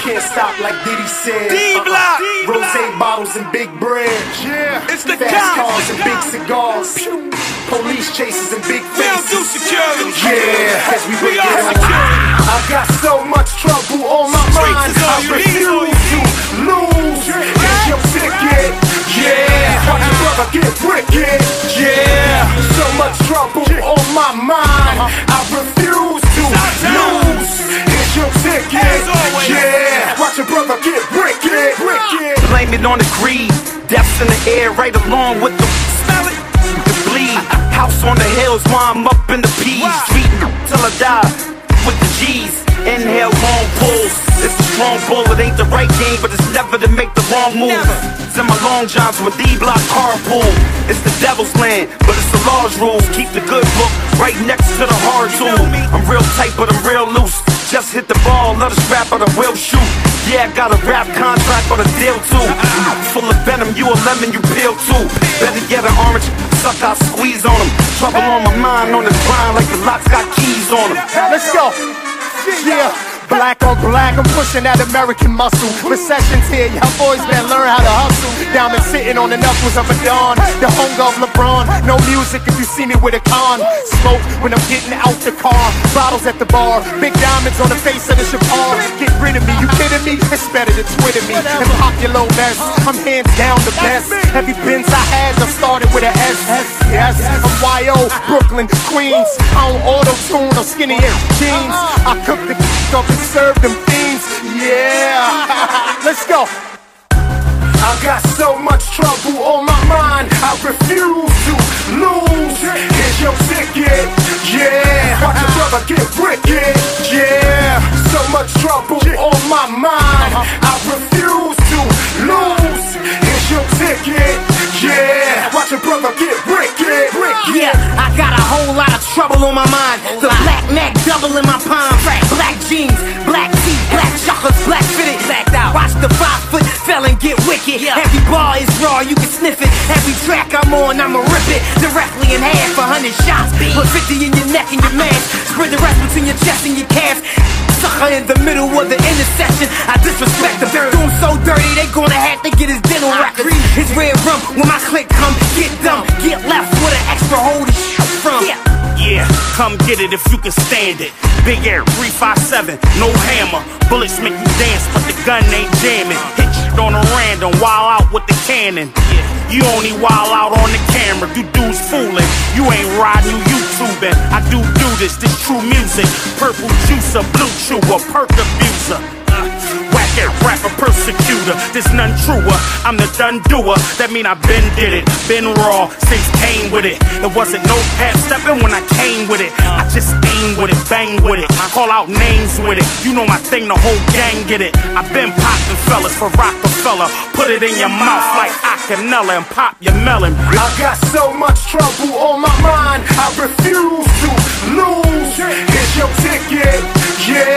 can't stop like Diddy said. D-Block. Uh-uh. Rose bottles and big bread. Yeah. It's the Fast cops. cars and big cigars. Police chases and big We don't do faces. security. Yeah, cause we We are security. I got so much trouble on my mind. I you need, all you refuse to lose. Here's your ticket. Yeah, watch your brother get wicked. Yeah, so much trouble on my mind. Uh-huh. I refuse in the air right along with the Smell it. the bleed. House on the hills while I'm up in the peas. Street till I die with the G's. Inhale long pulls. It's a strong bull. It ain't the right game, but it's never to make the wrong move. It's in my long johns with D block carpool. It's the devil's land, but it's the law's rules. Keep the good book right next to the hard tool. I'm real tight, but I'm real loose. Just hit the ball, let us rap, but I will shoot. Yeah, I got a rap contract on a deal too. Full of venom, you a lemon, you peel too. Better get an orange, suck, I squeeze on them. Trouble on my mind, on the grind like the locks got keys on them. Let's go. Yeah. Black on black, I'm pushing that American muscle. Recession's here, y'all boys better learn how to hustle. Diamond sitting on the knuckles of a dawn. The home of LeBron. No music if you see me with a con. Smoke when I'm getting out the car. Bottles at the bar. Big diamonds on the face of the Chopard. Get rid of me, you kidding me? It's better than Twitter me and pop your low mess. I'm hands down the best. Every Benz I had, I started with an S. Yes, I'm YO, Brooklyn, Queens. I don't auto tune or skinny ass jeans. I cook the up and serve them fiends. Yeah, let's go. I got so much trouble on my mind. I refuse to lose. Here's your ticket. Yeah, watch your brother get wicked. Yeah, so much trouble on my mind. I refuse to lose. Here's your ticket. Yeah, watch your brother get. Yeah, I got a whole lot of trouble on my mind. The black neck double in my palm. Black jeans, black teeth, black chocolates, black fitted. Blacked out. Watch the five foot felon get wicked. Every bar is raw, you can sniff it. Every track I'm on, I'ma rip it directly in half. A hundred shots, put 50 in your neck and your mask. Spread the rest between your chest and your calves. Sucker in the middle of the intersection. I disrespect the They're doing so dirty, they gonna have to get his dental records. His red rum, when my click come, get dumb. Get left with an extra hold of from. Yeah. Yeah, come get it if you can stand it. Big Air 357, no hammer. Bullets make you dance, but the gun ain't jamming. Hit shit on a random, wild out with the cannon. You only wild out on the camera, you dudes fooling. You ain't riding, you YouTubing. I do do this, this true music. Purple juicer, blue chewer, perk abuser. Uh, rapper persecutor. This none truer. I'm the done doer. That mean I've been did it. Been raw since came with it. It wasn't no half stepping when I came with it. I just aim with it, bang with it. I Call out names with it. You know my thing, the whole gang get it. I've been popping fellas for Rockefeller. Put it in your mouth like Acanella and pop your melon. I got so much trouble on my mind. I refuse to lose. Here's your ticket. Yeah,